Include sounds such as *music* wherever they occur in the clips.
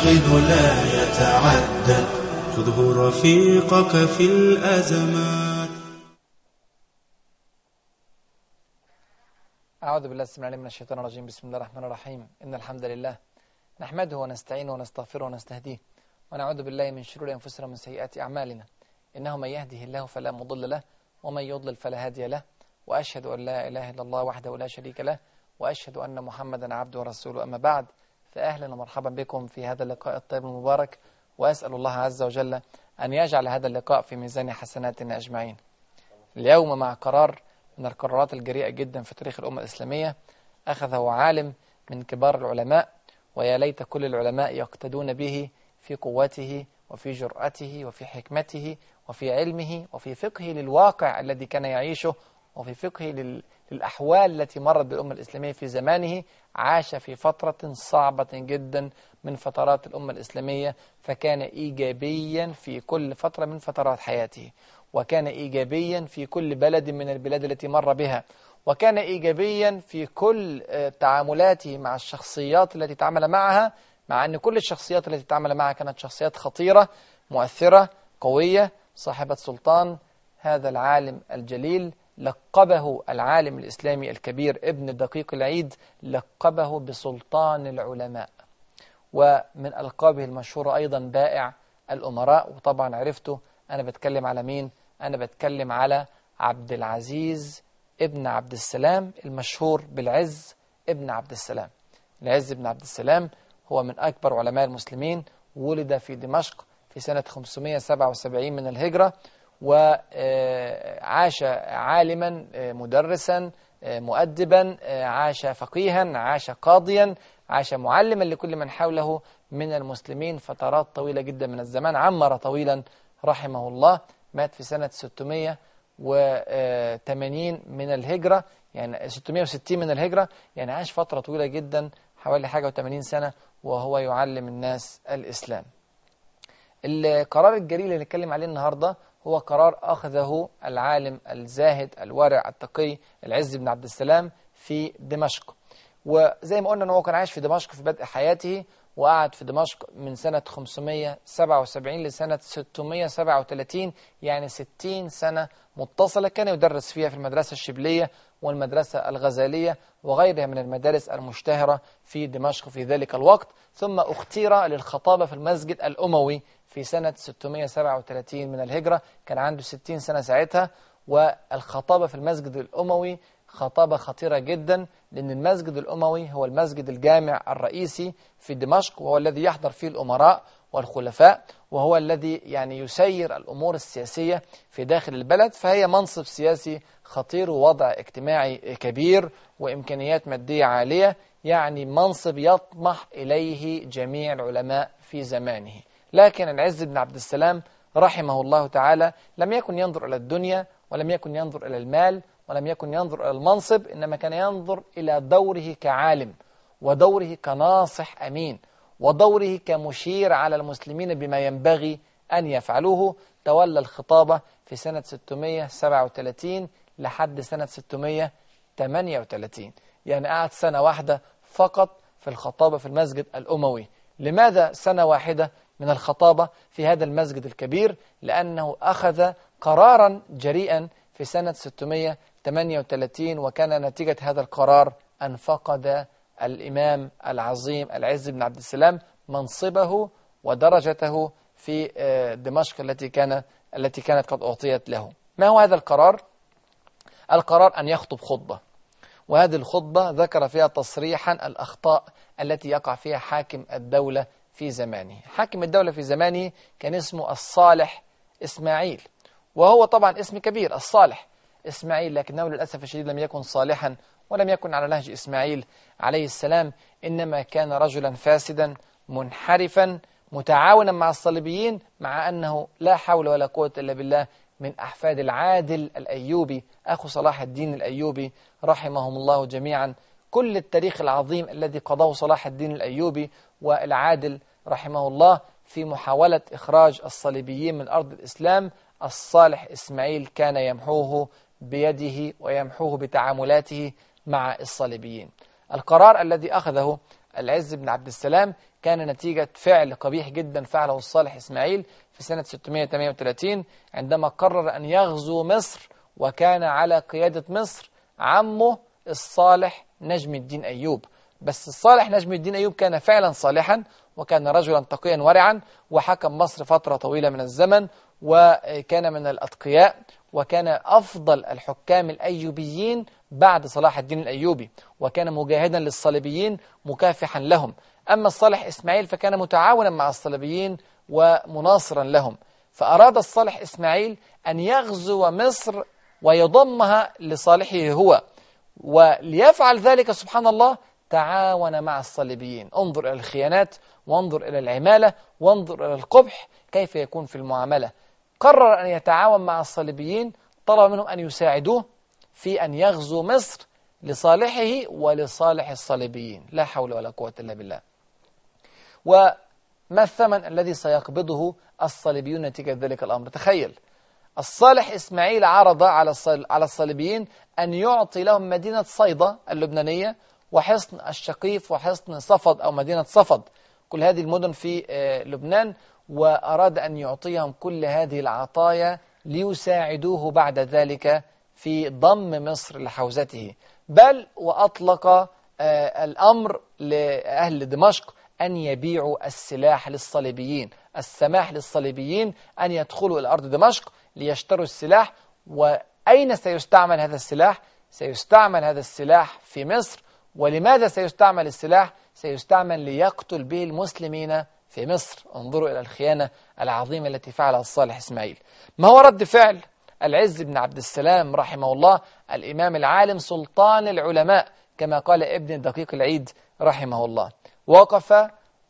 الفاقد لا يتعدد خذه رفيقك في الأزمات. أعوذ بالله السميع من الشيطان الرجيم. بسم الله الرحمن الرحيم. إن الحمد لله نحمده ونستعينه ونستغفره ونستهديه ونعوذ بالله من شرور أنفسنا ومن سيئات أعمالنا. إنه من يهده الله فلا مضل له ومن يضلل فلا هادي له. وأشهد أن لا إله إلا الله وحده لا شريك له وأشهد أن محمدا عبده ورسوله. أما بعد فأهلا ومرحبا بكم في هذا اللقاء الطيب المبارك وأسأل الله عز وجل أن يجعل هذا اللقاء في ميزان حسناتنا أجمعين. اليوم مع قرار من القرارات الجريئة جدا في تاريخ الأمة الإسلامية أخذه عالم من كبار العلماء ويا ليت كل العلماء يقتدون به في قوته وفي جرأته وفي حكمته وفي علمه وفي فقهه للواقع الذي كان يعيشه وفي فقهه لل... للأحوال التي مرت بالأمة الإسلامية في زمانه عاش في فترة صعبة جدا من فترات الأمة الإسلامية فكان إيجابيا في كل فترة من فترات حياته وكان إيجابيا في كل بلد من البلاد التي مر بها وكان إيجابيا في كل تعاملاته مع الشخصيات التي تعامل معها مع أن كل الشخصيات التي تعامل معها كانت شخصيات خطيرة مؤثرة قوية صاحبة سلطان هذا العالم الجليل لقبه العالم الإسلامي الكبير ابن دقيق العيد لقبه بسلطان العلماء. ومن ألقابه المشهورة أيضا بائع الأمراء وطبعا عرفته أنا بتكلم على مين؟ أنا بتكلم على عبد العزيز ابن عبد السلام المشهور بالعز ابن عبد السلام. العز ابن عبد السلام هو من أكبر علماء المسلمين ولد في دمشق في سنة 577 من الهجرة وعاش عالما مدرسا مؤدبا عاش فقيها عاش قاضيا عاش معلما لكل من حوله من المسلمين فترات طويلة جدا من الزمان عمر طويلا رحمه الله مات في سنة 680 من الهجرة يعني 660 من الهجرة يعني عاش فترة طويلة جدا حوالي حاجة و80 سنة وهو يعلم الناس الإسلام. القرار الجليل اللي نتكلم عليه النهاردة هو قرار أخذه العالم الزاهد الورع التقي العز بن عبد السلام في دمشق. وزي ما قلنا أنه كان عايش في دمشق في بدء حياته وقعد في دمشق من سنة 577 لسنة 637 يعني 60 سنة متصلة كان يدرس فيها في المدرسة الشبلية والمدرسة الغزالية وغيرها من المدارس المشتهرة في دمشق في ذلك الوقت. ثم أختير للخطابة في المسجد الأموي في سنة 637 من الهجرة. كان عنده 60 سنة ساعتها. والخطابة في المسجد الأموي خطابة خطيرة جدا لأن المسجد الأموي هو المسجد الجامع الرئيسي في دمشق وهو الذي يحضر فيه الأمراء. والخلفاء وهو الذي يعني يسير الأمور السياسية في داخل البلد فهي منصب سياسي خطير ووضع اجتماعي كبير وإمكانيات مادية عالية يعني منصب يطمح إليه جميع العلماء في زمانه. لكن العز بن عبد السلام رحمه الله تعالى لم يكن ينظر إلى الدنيا ولم يكن ينظر إلى المال ولم يكن ينظر إلى المنصب إنما كان ينظر إلى دوره كعالم ودوره كناصح أمين. ودوره كمشير على المسلمين بما ينبغي أن يفعلوه. تولى الخطابة في سنة 637 لحد سنة 638 يعني قعد سنة واحدة فقط في الخطابة في المسجد الأموي. لماذا سنة واحدة من الخطابة في هذا المسجد الكبير؟ لأنه أخذ قرارا جريئا في سنة 638 وكان نتيجة هذا القرار أن فقد الإمام العظيم العز بن عبد السلام منصبه ودرجته في دمشق التي كان التي كانت قد أعطيت له. ما هو هذا القرار؟ القرار أن يخطب خطبة. وهذه الخطبة ذكر فيها تصريحا الأخطاء التي يقع فيها حاكم الدولة في زمانه. حاكم الدولة في زمانه كان اسمه الصالح إسماعيل. وهو طبعا اسم كبير الصالح إسماعيل لكنه للأسف الشديد لم يكن صالحا ولم يكن على نهج إسماعيل عليه السلام إنما كان رجلا فاسدا منحرفا متعاونا مع الصليبيين مع أنه لا حول ولا قوة إلا بالله من أحفاد العادل الأيوبي. أخو صلاح الدين الأيوبي رحمهم الله جميعا. كل التاريخ العظيم الذي قضاه صلاح الدين الأيوبي والعادل رحمه الله في محاولة إخراج الصليبيين من أرض الإسلام الصالح إسماعيل كان يمحوه بيده ويمحوه بتعاملاته مع الصليبيين. القرار الذي أخذه العز بن عبد السلام كان نتيجة فعل قبيح جدا فعله الصالح إسماعيل في سنة 638 عندما قرر أن يغزو مصر وكان على قيادة مصر عمه الصالح نجم الدين أيوب. بس الصالح نجم الدين أيوب كان فعلا صالحا وكان رجلا تقيا ورعا وحكم مصر فترة طويلة من الزمن وكان من الأتقياء وكان أفضل الحكام الأيوبيين بعد صلاح الدين الأيوبي وكان مجاهدا للصليبيين مكافحا لهم. أما الصالح إسماعيل فكان متعاونا مع الصليبيين ومناصرا لهم. فأراد الصالح إسماعيل أن يغزو مصر ويضمها لصالحه هو. وليفعل ذلك سبحان الله تعاون مع الصليبيين. انظر إلى الخيانات وانظر إلى العمالة وانظر إلى القبح كيف يكون في المعاملة. قرر أن يتعاون مع الصليبيين طلب منهم أن يساعدوه في أن يغزو مصر لصالحه ولصالح الصليبيين. لا حول ولا قوة إلا بالله. وما الثمن الذي سيقبضه الصليبيون نتيجة ذلك الأمر؟ تخيل. الصالح إسماعيل عرض على على الصليبيين أن يعطي لهم مدينة صيدا اللبنانية وحصن الشقيف وحصن صفد أو مدينة صفد. كل هذه المدن في لبنان وأراد أن يعطيهم كل هذه العطايا ليساعدوه بعد ذلك في ضم مصر لحوزته. بل وأطلق الأمر لأهل دمشق أن يبيعوا السلاح للصليبيين. السماح للصليبيين أن يدخلوا إلى أرض دمشق ليشتروا السلاح. وأين سيستعمل هذا السلاح؟ سيستعمل هذا السلاح في مصر. ولماذا سيستعمل السلاح؟ سيستعمل ليقتل به المسلمين في مصر. انظروا إلى الخيانة العظيمة التي فعلها الصالح إسماعيل. ما هو رد فعل العز بن عبد السلام رحمه الله الإمام العالم سلطان العلماء كما قال ابن دقيق العيد رحمه الله. وقف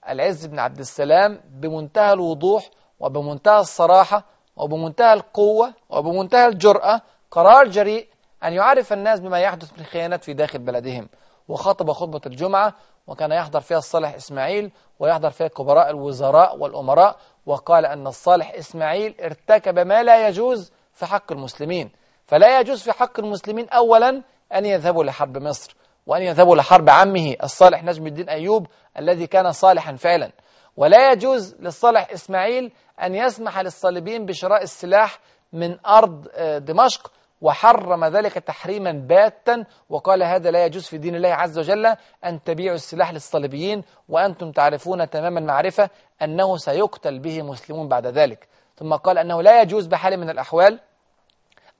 العز بن عبد السلام بمنتهى الوضوح وبمنتهى الصراحة وبمنتهى القوة وبمنتهى الجرأة قرار جريء أن يعرف الناس بما يحدث من خيانات في داخل بلدهم. وخطب خطبة الجمعة وكان يحضر فيها الصالح إسماعيل ويحضر فيها كبراء الوزراء والأمراء وقال أن الصالح إسماعيل ارتكب ما لا يجوز في حق المسلمين. فلا يجوز في حق المسلمين أولا أن يذهبوا لحرب مصر وأن يذهبوا لحرب عمه الصالح نجم الدين أيوب الذي كان صالحا فعلا. ولا يجوز للصالح إسماعيل أن يسمح للصليبيين بشراء السلاح من أرض دمشق وحرم ذلك تحريما باتا. وقال هذا لا يجوز في دين الله عز وجل أن تبيعوا السلاح للصليبيين وأنتم تعرفون تمام المعرفة أنه سيقتل به مسلمون بعد ذلك. ثم قال أنه لا يجوز بحال من الأحوال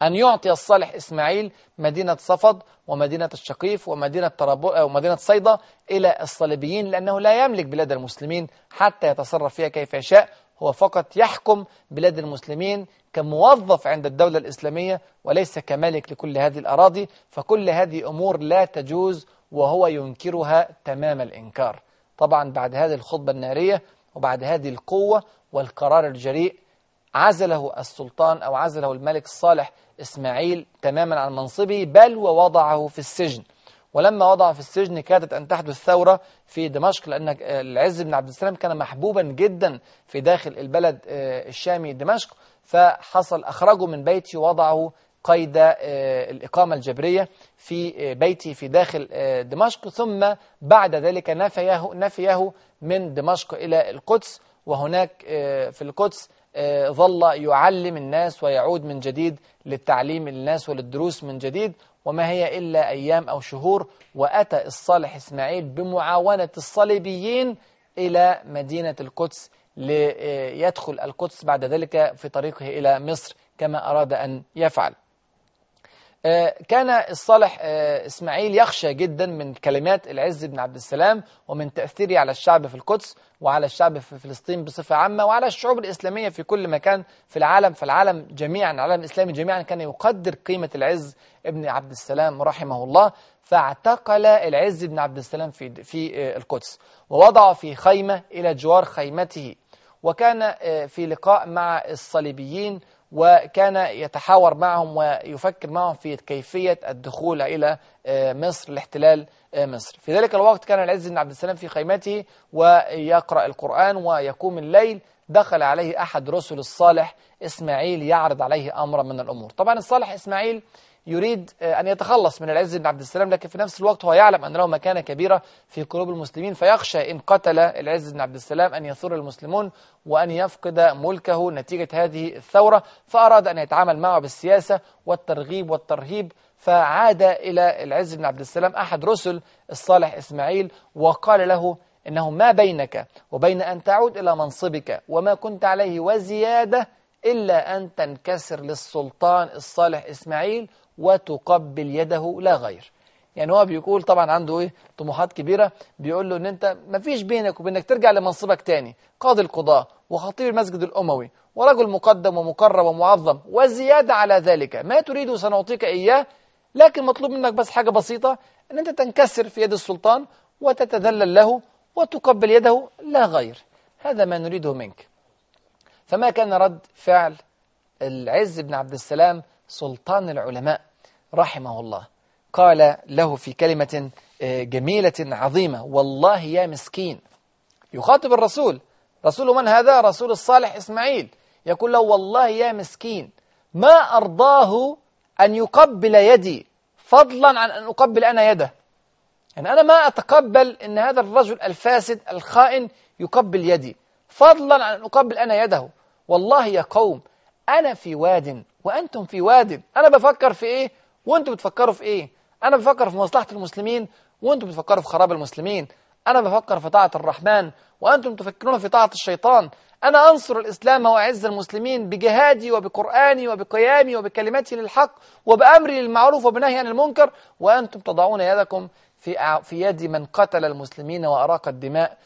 أن يعطي الصالح إسماعيل مدينة صفد ومدينة الشقيف ومدينة طرابو ومدينة صيدا إلى الصليبيين لأنه لا يملك بلاد المسلمين حتى يتصرف فيها كيف يشاء. هو فقط يحكم بلاد المسلمين كموظف عند الدولة الإسلامية وليس كمالك لكل هذه الأراضي. فكل هذه أمور لا تجوز وهو ينكرها تمام الإنكار. طبعا بعد هذه الخطبة النارية وبعد هذه القوة والقرار الجريء عزله السلطان أو عزله الملك الصالح إسماعيل تماما عن منصبه بل ووضعه في السجن. ولما وضعه في السجن كادت أن تحدث ثورة في دمشق لأن العز بن عبد السلام كان محبوبا جدا في داخل البلد الشامي دمشق. فحصل أخرجه من بيته ووضعه قيد الإقامة الجبرية في بيته في داخل دمشق. ثم بعد ذلك نفيه, نفيه من دمشق إلى القدس. وهناك في القدس ظل يعلم الناس ويعود من جديد للتعليم الناس وللدروس من جديد وما هي إلا أيام أو شهور. وأتى الصالح إسماعيل بمعاونة الصليبيين إلى مدينة القدس ليدخل القدس بعد ذلك في طريقه إلى مصر كما أراد أن يفعل. كان الصالح إسماعيل يخشى جدا من كلمات العز بن عبد السلام ومن تأثيره على الشعب في القدس وعلى الشعب في فلسطين بصفة عامة وعلى الشعوب الإسلامية في كل مكان في العالم فالعالم جميعا العالم الإسلامي جميعا كان يقدر قيمة العز ابن عبد السلام رحمه الله فاعتقل العز بن عبد السلام في في القدس ووضعه في خيمة إلى جوار خيمته وكان في لقاء مع الصليبيين وكان يتحاور معهم ويفكر معهم في كيفية الدخول إلى مصر لاحتلال مصر. في ذلك الوقت كان العز بن عبد السلام في خيمته ويقرأ القرآن ويقوم الليل. دخل عليه أحد رسل الصالح إسماعيل يعرض عليه أمرا من الأمور. طبعا الصالح إسماعيل يريد أن يتخلص من العز بن عبد السلام لكن في نفس الوقت هو يعلم أن له مكانة كبيرة في قلوب المسلمين فيخشى إن قتل العز بن عبد السلام أن يثور المسلمون وأن يفقد ملكه نتيجة هذه الثورة فأراد أن يتعامل معه بالسياسة والترغيب والترهيب فعاد إلى العز بن عبد السلام أحد رسل الصالح إسماعيل وقال له إنه ما بينك وبين أن تعود إلى منصبك وما كنت عليه وزيادة إلا أن تنكسر للسلطان الصالح إسماعيل وتقبل يده لا غير. يعني هو بيقول طبعا عنده إيه؟ طموحات كبيرة. بيقول له إن أنت ما فيش بينك وبينك ترجع لمنصبك تاني. قاضي القضاه وخطيب المسجد الأموي ورجل مقدم ومكرم ومعظم وزيادة على ذلك. ما تريد سنعطيك إياه لكن مطلوب منك بس حاجة بسيطة إن أنت تنكسر في يد السلطان وتتذلل له وتقبل يده لا غير. هذا ما نريده منك. فما كان رد فعل العز بن عبد السلام سلطان العلماء رحمه الله. قال له في كلمة جميلة عظيمة والله يا مسكين. يخاطب الرسول. رسول من هذا؟ رسول الصالح إسماعيل. يقول له والله يا مسكين ما أرضاه أن يقبل يدي فضلا عن أن أقبل أنا يده. يعني أنا ما أتقبل أن هذا الرجل الفاسد الخائن يقبل يدي فضلا عن أن أقبل أنا يده. والله يا قوم أنا في واد وأنتم في واد أنا بفكر في إيه؟ وأنتم بتفكروا في إيه؟ أنا بفكر في مصلحة المسلمين وأنتم بتفكروا في خراب المسلمين. أنا بفكر في طاعة الرحمن وأنتم تفكرون في طاعة الشيطان. أنا أنصر الإسلام وأعز المسلمين بجهادي وبقرآني وبقيامي وبكلمتي للحق وبأمري للمعروف وبنهي عن المنكر. وأنتم تضعون يدكم في في يد من قتل المسلمين وأراق الدماء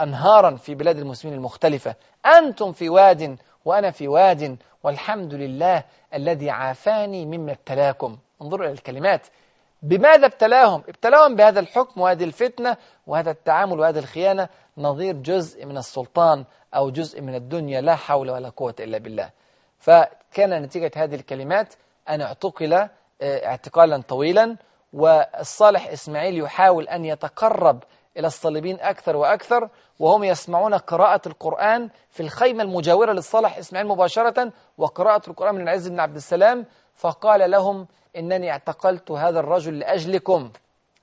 أنهارا في بلاد المسلمين المختلفة. أنتم في واد وأنا في واد والحمد لله الذي عافاني مما ابتلاكم. انظروا إلى الكلمات. بماذا ابتلاهم؟ ابتلاهم بهذا الحكم وهذه الفتنة وهذا التعامل وهذه الخيانة. نظير جزء من السلطان أو جزء من الدنيا لا حول ولا قوة إلا بالله. فكان نتيجة هذه الكلمات أن اعتقل اعتقالا طويلا والصالح إسماعيل يحاول أن يتقرب إلى الصليبين أكثر وأكثر وهم يسمعون قراءة القرآن في الخيمة المجاورة للصالح إسماعيل مباشرة وقراءة القرآن من العز بن عبد السلام. فقال لهم إنني اعتقلت هذا الرجل لأجلكم.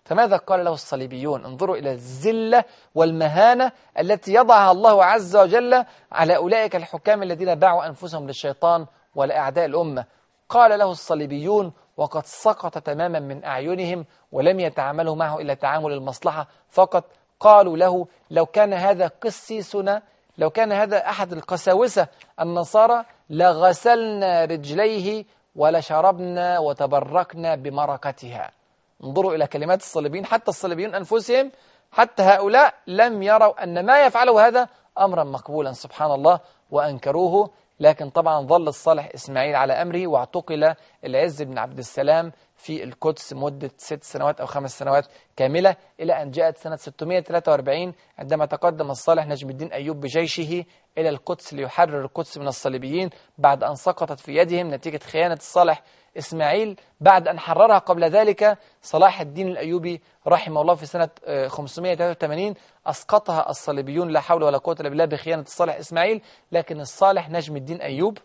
فماذا قال له الصليبيون؟ انظروا إلى الزلة والمهانة التي يضعها الله عز وجل على أولئك الحكام الذين باعوا أنفسهم للشيطان ولأعداء الأمة. قال له الصليبيون وقد سقط تماما من أعينهم ولم يتعاملوا معه إلا تعامل المصلحة. فقط قالوا له لو كان هذا قسيسنا لو كان هذا أحد القساوسة النصارى لغسلنا رجليه ولشربنا وتبركنا بمركتها. انظروا إلى كلمات الصليبيين حتى الصليبيون أنفسهم حتى هؤلاء لم يروا أن ما يفعله هذا أمرا مقبولا. سبحان الله وأنكروه لكن طبعا ظل الصالح إسماعيل على أمره واعتقل العز بن عبد السلام في القدس مدة ست سنوات أو خمس سنوات كاملة إلى أن جاءت سنة 643 عندما تقدم الصالح نجم الدين أيوب بجيشه إلى القدس ليحرر القدس من الصليبيين بعد أن سقطت في يدهم نتيجة خيانة الصالح إسماعيل بعد أن حررها قبل ذلك صلاح الدين الأيوبي رحمه الله في سنة 583 أسقطها الصليبيون لا حول ولا قوة إلا بالله بخيانة الصالح إسماعيل لكن الصالح نجم الدين أيوب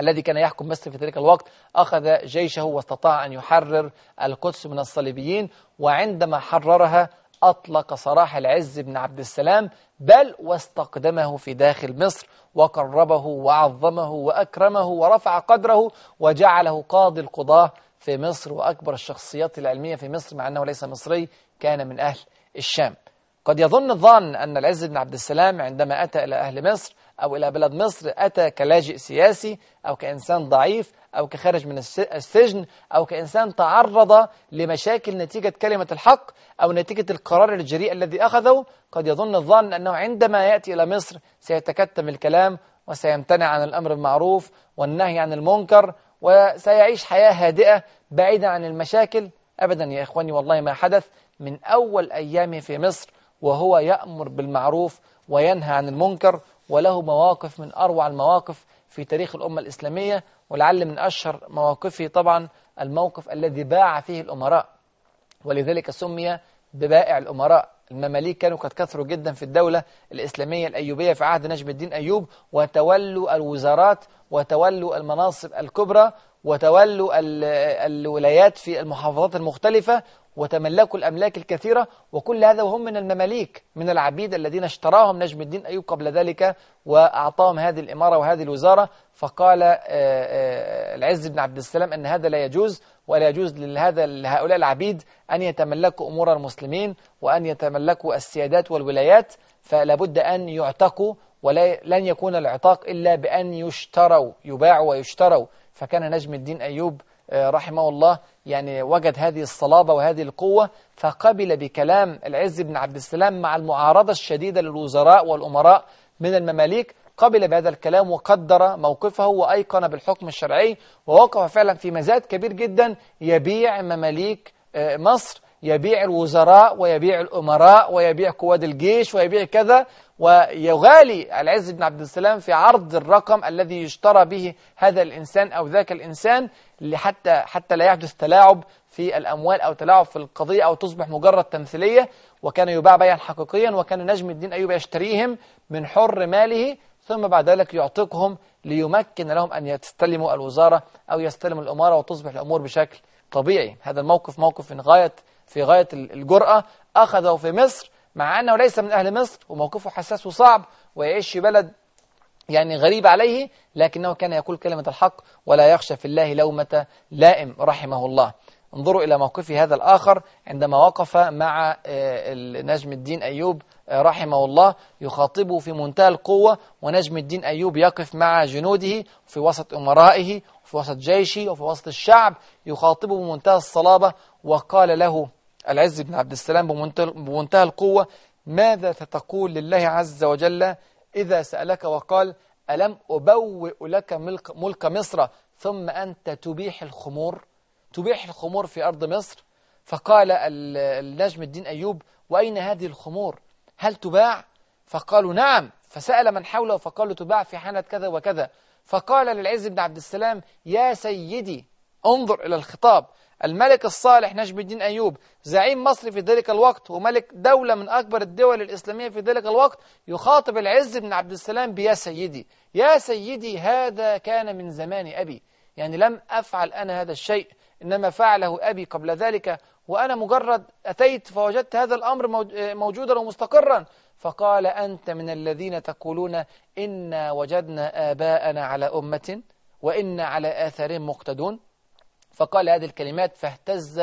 الذي كان يحكم مصر في ذلك الوقت أخذ جيشه واستطاع أن يحرر القدس من الصليبيين وعندما حررها أطلق سراح العز بن عبد السلام بل واستقدمه في داخل مصر وقربه وعظمه وأكرمه ورفع قدره وجعله قاضي القضاة في مصر وأكبر الشخصيات العلمية في مصر مع أنه ليس مصري كان من أهل الشام. قد يظن الظن أن العز بن عبد السلام عندما أتى إلى أهل مصر أو إلى بلد مصر أتى كلاجئ سياسي أو كإنسان ضعيف أو كخارج من السجن أو كإنسان تعرض لمشاكل نتيجة كلمة الحق أو نتيجة القرار الجريء الذي أخذه قد يظن الظن أنه عندما يأتي إلى مصر سيتكتم الكلام وسيمتنع عن الأمر المعروف والنهي عن المنكر وسيعيش حياة هادئة بعيدا عن المشاكل. أبدا يا إخواني والله ما حدث من أول أيامه في مصر وهو يأمر بالمعروف وينهى عن المنكر وله مواقف من أروع المواقف في تاريخ الأمة الإسلامية. ولعل من أشهر مواقفه طبعا الموقف الذي باع فيه الأمراء. ولذلك سمي ببائع الأمراء. المماليك كانوا قد كثروا جدا في الدولة الإسلامية الأيوبية في عهد نجم الدين أيوب وتولوا الوزارات وتولوا المناصب الكبرى وتولوا الولايات في المحافظات المختلفة وتملكوا الأملاك الكثيرة وكل هذا وهم من المماليك من العبيد الذين اشتراهم نجم الدين أيوب قبل ذلك وأعطاهم هذه الإمارة وهذه الوزارة. فقال آه، آه، العز بن عبد السلام أن هذا لا يجوز ولا يجوز لهذا لهؤلاء العبيد أن يتملكوا أمور المسلمين وأن يتملكوا السيادات والولايات. فلا بد أن يعتقوا ولن يكون العتاق إلا بأن يشتروا يباعوا ويشتروا. فكان نجم الدين أيوب رحمه الله يعني وجد هذه الصلابة وهذه القوة فقبل بكلام العز بن عبد السلام مع المعارضة الشديدة للوزراء والأمراء من المماليك قبل بهذا الكلام وقدر موقفه وأيقن بالحكم الشرعي ووقف فعلا في مزاد كبير جدا يبيع مماليك آه، مصر يبيع الوزراء ويبيع الأمراء ويبيع قواد الجيش ويبيع كذا ويغالي العز بن عبد السلام في عرض الرقم الذي يشترى به هذا الإنسان أو ذاك الإنسان حتى حتى لا يحدث تلاعب في الأموال أو تلاعب في القضية أو تصبح مجرد تمثيلية. وكان يباع بيعا حقيقيا وكان نجم الدين أيوب يشتريهم من حر ماله ثم بعد ذلك يعتقهم ليمكن لهم أن يستلموا الوزارة أو يستلموا الأمارة وتصبح الأمور بشكل طبيعي. هذا الموقف موقف في غاية في غاية الجرأة أخذه في مصر مع أنه ليس من أهل مصر وموقفه حساس وصعب ويعيش في بلد يعني غريب عليه لكنه كان يقول كلمة الحق ولا يخشى في الله لومة لائم رحمه الله. انظروا إلى موقفه هذا الآخر عندما وقف مع آه، نجم الدين أيوب آه، رحمه الله يخاطبه في منتهى القوة ونجم الدين أيوب يقف مع جنوده في وسط أمرائه وفي وسط جيشه وفي وسط الشعب يخاطبه بمنتهى الصلابة وقال له العز بن عبد السلام بمنتهى القوة ماذا ستقول لله عز وجل إذا سألك وقال ألم أبوئ لك ملك, ملك مصر ثم أنت تبيح الخمور؟ تبيح الخمور في أرض مصر؟ فقال النجم الدين أيوب وأين هذه الخمور؟ هل تباع؟ فقالوا نعم. فسأل من حوله فقالوا تباع في حانة كذا وكذا. فقال للعز بن عبد السلام يا سيدي انظر إلى الخطاب. الملك الصالح نجم الدين أيوب زعيم مصر في ذلك الوقت وملك دولة من أكبر الدول الإسلامية في ذلك الوقت يخاطب العز بن عبد السلام بيا سيدي. يا سيدي هذا كان من زمان أبي. يعني لم أفعل أنا هذا الشيء إنما فعله أبي قبل ذلك وأنا مجرد أتيت فوجدت هذا الأمر موجودا ومستقرا. فقال أنت من الذين تقولون إنا وجدنا آباءنا على أمة وإنا على آثارهم مقتدون. فقال هذه الكلمات فاهتز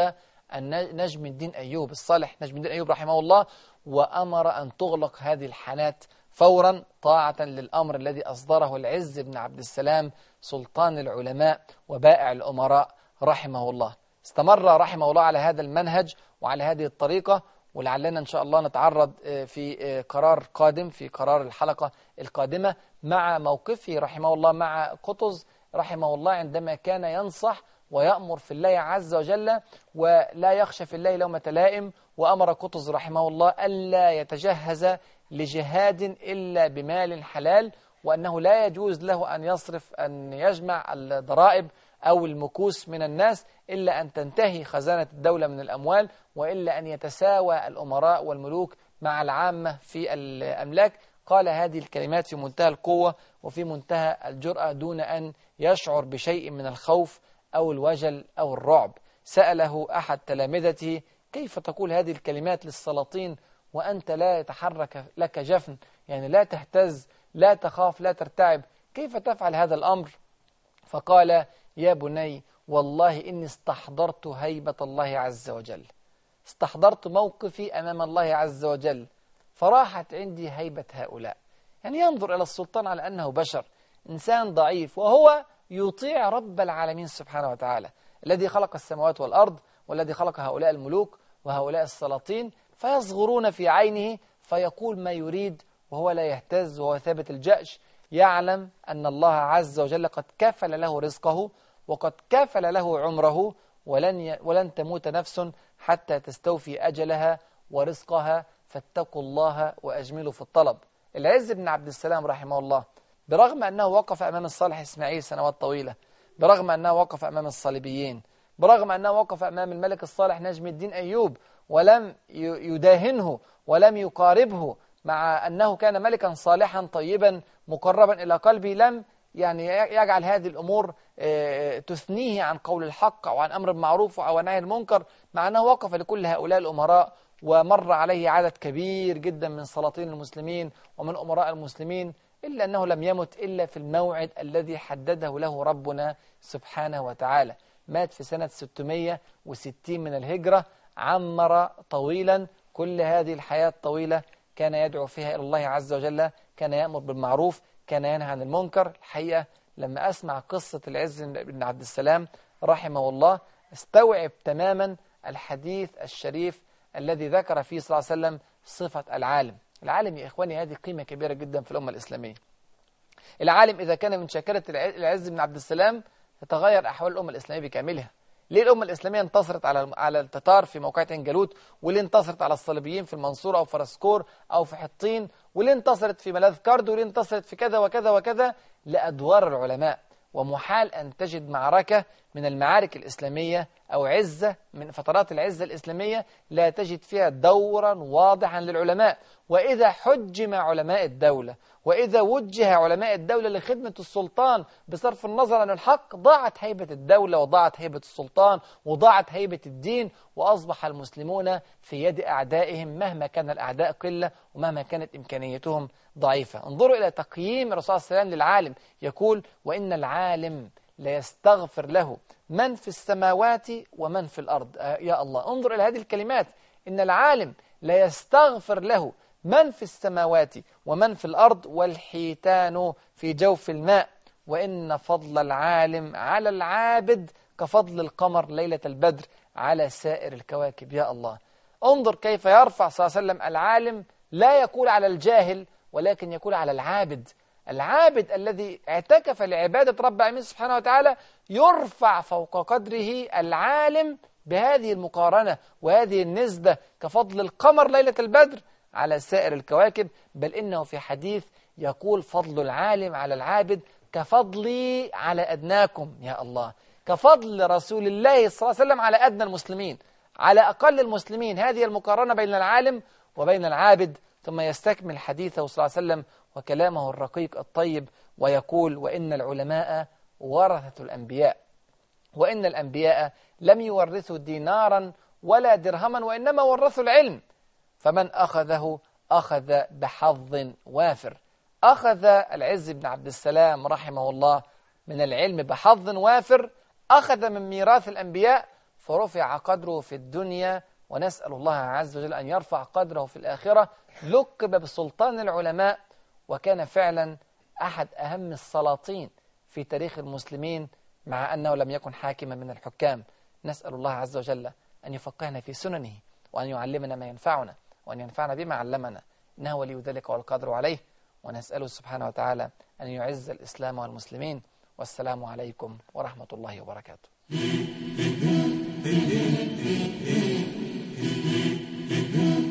نجم الدين أيوب الصالح نجم الدين أيوب رحمه الله وأمر أن تغلق هذه الحانات فورا طاعة للأمر الذي أصدره العز بن عبد السلام سلطان العلماء وبائع الأمراء رحمه الله. استمر رحمه الله على هذا المنهج وعلى هذه الطريقة ولعلنا إن شاء الله نتعرض آه، في آه، قرار قادم في قرار الحلقة القادمة مع موقفه رحمه الله مع قطز رحمه الله عندما كان ينصح ويأمر في الله عز وجل ولا يخشى في الله لومة لائم وأمر قطز رحمه الله ألا يتجهز لجهاد إلا بمال حلال وأنه لا يجوز له أن يصرف أن يجمع الضرائب أو المكوس من الناس إلا أن تنتهي خزانة الدولة من الأموال وإلا أن يتساوى الأمراء والملوك مع العامة في الأملاك. قال هذه الكلمات في منتهى القوة وفي منتهى الجرأة دون أن يشعر بشيء من الخوف أو الوجل أو الرعب. سأله أحد تلامذته كيف تقول هذه الكلمات للسلاطين وأنت لا يتحرك لك جفن؟ يعني لا تهتز لا تخاف لا ترتعب كيف تفعل هذا الأمر؟ فقال يا بني والله إني استحضرت هيبة الله عز وجل. استحضرت موقفي أمام الله عز وجل. فراحت عندي هيبة هؤلاء. يعني ينظر إلى السلطان على أنه بشر إنسان ضعيف وهو يطيع رب العالمين سبحانه وتعالى. الذي خلق السماوات والأرض والذي خلق هؤلاء الملوك وهؤلاء السلاطين. فيصغرون في عينه فيقول ما يريد وهو لا يهتز وهو ثابت الجأش. يعلم أن الله عز وجل قد كفل له رزقه وقد كفل له عمره ولن, ي... ولن تموت نفس حتى تستوفي أجلها ورزقها. فاتقوا الله وأجملوا في الطلب. العز بن عبد السلام رحمه الله برغم أنه وقف أمام الصالح إسماعيل سنوات طويلة برغم أنه وقف أمام الصليبيين برغم أنه وقف أمام الملك الصالح نجم الدين أيوب ولم يداهنه ولم يقاربه مع أنه كان ملكا صالحا طيبا مقربا إلى قلبي لم يعني يجعل هذه الأمور آه، تثنيه عن قول الحق أو عن أمر المعروف أو عن نهي المنكر مع أنه وقف لكل هؤلاء الأمراء ومر عليه عدد كبير جدا من سلاطين المسلمين ومن أمراء المسلمين إلا أنه لم يمت إلا في الموعد الذي حدده له ربنا سبحانه وتعالى. مات في سنة 660 من الهجرة عمر طويلا كل هذه الحياة الطويلة كان يدعو فيها إلى الله عز وجل كان يأمر بالمعروف كان ينهى عن المنكر. الحقيقة لما أسمع قصة العز بن عبد السلام رحمه الله استوعب تماما الحديث الشريف الذي ذكر فيه صلى الله عليه وسلم صفة العالم. العالم يا إخواني هذه قيمة كبيرة جدا في الأمة الإسلامية. العالم إذا كان من شاكلة العز بن عبد السلام تتغير أحوال الأمة الإسلامية بكاملها. ليه الأمة الإسلامية انتصرت على على التتار في موقعة عين جالوت وليه انتصرت على الصليبيين في المنصورة أو فارسكور أو في حطين؟ وليه انتصرت في ملاذكرد وليه انتصرت في كذا وكذا وكذا؟ لأدوار العلماء. ومحال أن تجد معركة من المعارك الإسلامية أو عزة من فترات العزة الإسلامية لا تجد فيها دورا واضحا للعلماء. وإذا حجم علماء الدولة وإذا وجه علماء الدولة لخدمة السلطان بصرف النظر عن الحق ضاعت هيبة الدولة وضاعت هيبة السلطان وضاعت هيبة الدين وأصبح المسلمون في يد أعدائهم مهما كان الأعداء قلة ومهما كانت إمكانيتهم ضعيفة. انظروا إلى تقييم الرسول صلى الله للعالم. يقول وإن العالم ليستغفر له من في السماوات ومن في الأرض. آه يا الله انظر إلى هذه الكلمات. إن العالم ليستغفر له من في السماوات ومن في الأرض والحيتان في جوف الماء. وإن فضل العالم على العابد كفضل القمر ليلة البدر على سائر الكواكب. يا الله انظر كيف يرفع صلى الله عليه وسلم العالم لا يقول على الجاهل ولكن يقول على العابد. العابد الذي اعتكف لعبادة رب العالمين سبحانه وتعالى يرفع فوق قدره العالم بهذه المقارنة وهذه النسبة كفضل القمر ليلة البدر على سائر الكواكب بل إنه في حديث يقول فضل العالم على العابد كفضلي على أدناكم يا الله كفضل رسول الله صلى الله عليه وسلم على أدنى المسلمين على أقل المسلمين. هذه المقارنة بين العالم وبين العابد. ثم يستكمل حديثه صلى الله عليه وسلم وكلامه الرقيق الطيب ويقول وإن العلماء ورثة الأنبياء وإن الأنبياء لم يورثوا دينارا ولا درهما وإنما ورثوا العلم. فمن أخذه أخذ بحظ وافر. أخذ العز بن عبد السلام رحمه الله من العلم بحظ وافر أخذ من ميراث الأنبياء فرفع قدره في الدنيا ونسأل الله عز وجل أن يرفع قدره في الآخرة. لقب بسلطان العلماء وكان فعلا أحد أهم السلاطين في تاريخ المسلمين مع أنه لم يكن حاكما من الحكام. نسأل الله عز وجل أن يفقهنا في سننه وأن يعلمنا ما ينفعنا وأن ينفعنا بما علمنا. إنه ولي ذلك والقدر عليه. ونسأله سبحانه وتعالى أن يعز الإسلام والمسلمين. والسلام عليكم ورحمة الله وبركاته. *laughs*